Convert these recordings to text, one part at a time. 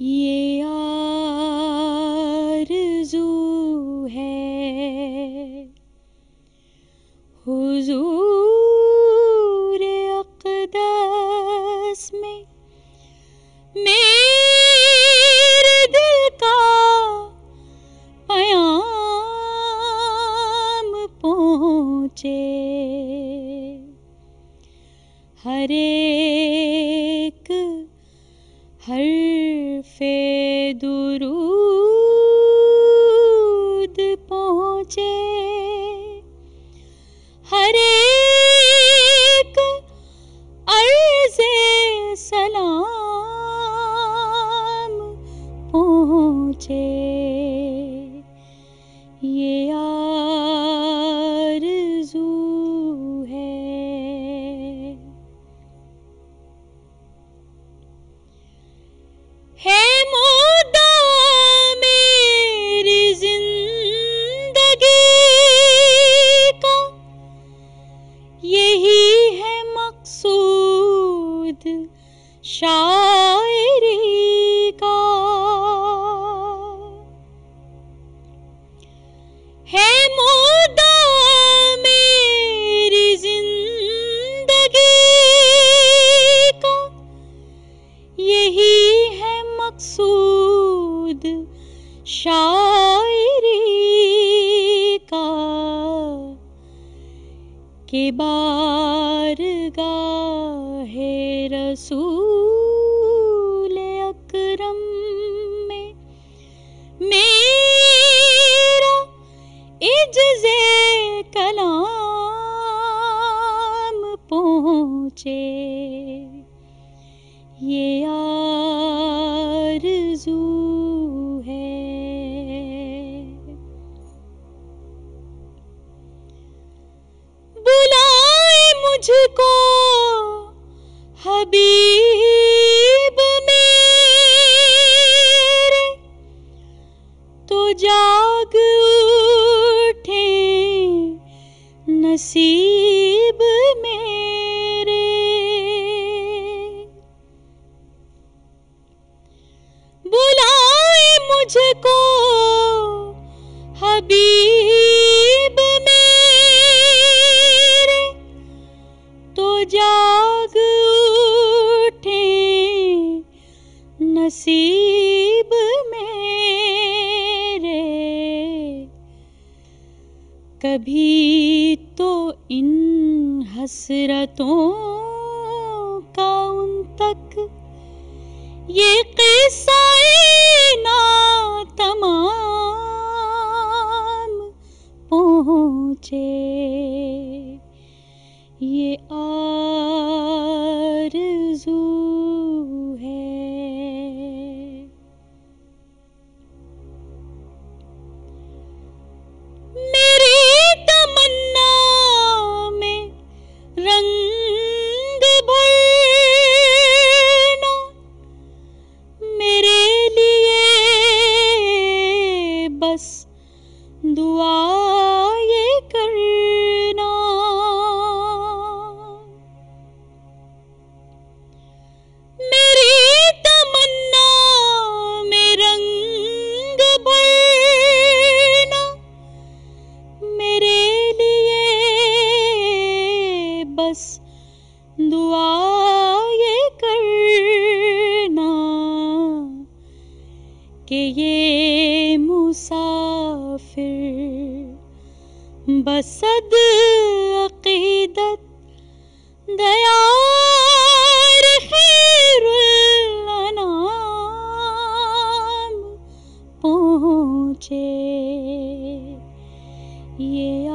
یہ آرزو ہے۔ حضور اقدس میں میرے دل کا پیام پہنچے۔ ہر ایک حرف درود پہنچے۔ ہر ایک عرض سلام پہنچے۔ شاعری کا۔ ہے مدعا میری زندگی کا۔ یہی ہے مقصود شاعری کا۔ کہ بارگاہ رسول اکرم میں میرا عجز کلام پہنچے۔ یہ آرزو ہے۔ be کبھی تو ان حسرتوں کا ان تک یہ قصہ ناتم بس دعا یہ کرنا کہ یہ مسافر بسد عقیدت دیار خیر الانام پہنچے یہ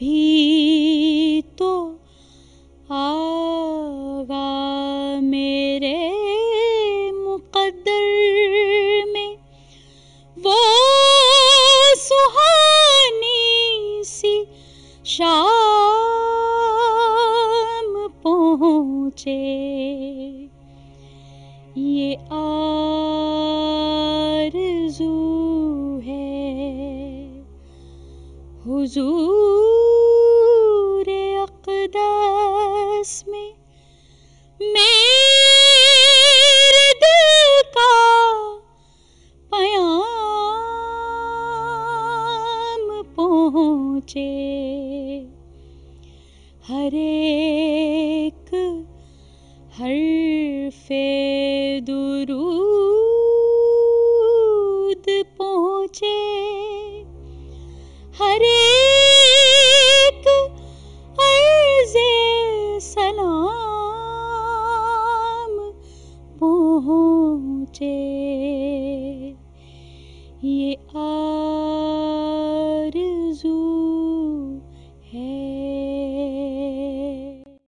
کبھی تو آگا میرے مقدر میں وہ سہانی سی شام پہنچے۔ یہ آرزو ہے۔ حضور اقدس میں میرے دل کا پیام پہنچے۔ ہر ایک حرف درود پہنچے۔ ہر ایک